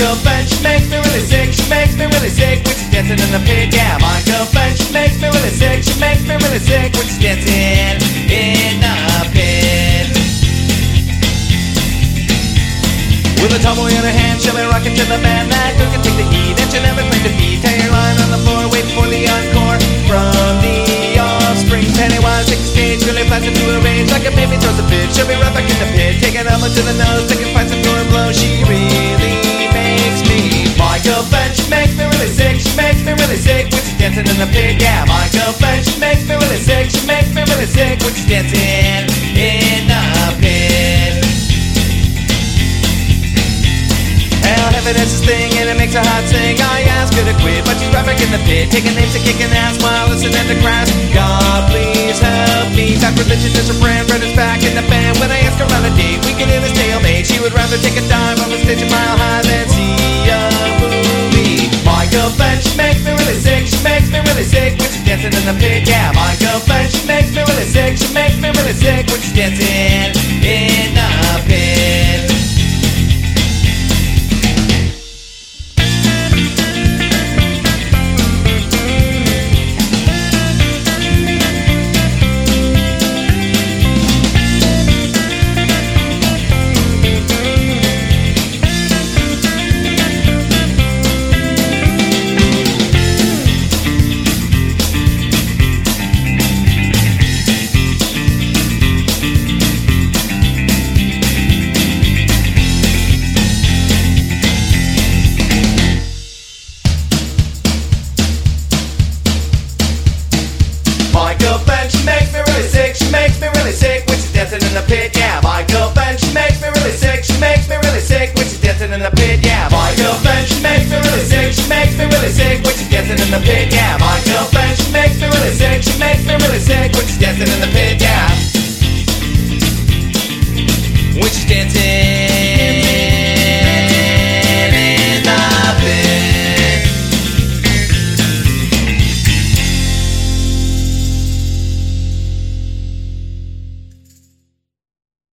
She makes me really sick. She makes me really sick when she's dancing in the pit. Yeah, Monica. She makes me really sick. She makes me really sick when she's dancing in the pit. With a tumble in her hand, she'll be rocking to the band. That girl can take the heat, and she'll never claim defeat. Tear your line on the floor, waiting for the encore from the offspring. Pennywise, take the stage, really flies into a rage like a baby throws a fit. She'll be right back in the pit, taking elbow to the nose, taking fights and throwing blows. She really dancing in the. Yeah, Michael French makes me really sick. She makes me really sick when she's dancing in the pit. Hell, heaven is his thing and it makes her heart sing. I ask her to quit, but she's right back in the pit, taking names and kicking ass while listening to crash. God, please help me. Bad Religion is her dancing in the pit. Yeah, my girlfriend, she makes me really sick. She makes me really sick when she's dancing girlfriend, she makes me really sick, she makes me really sick when she's dancing in the pit, yeah. My girlfriend, she makes me really sick, she makes me really sick when she's dancing in the pit, yeah. My girlfriend, she makes me really sick, she makes me really sick when she's dancing in the pit, yeah. My girlfriend, she makes me really sick, she makes me really sick when she's dancing in the pit, yeah. When she's dancing.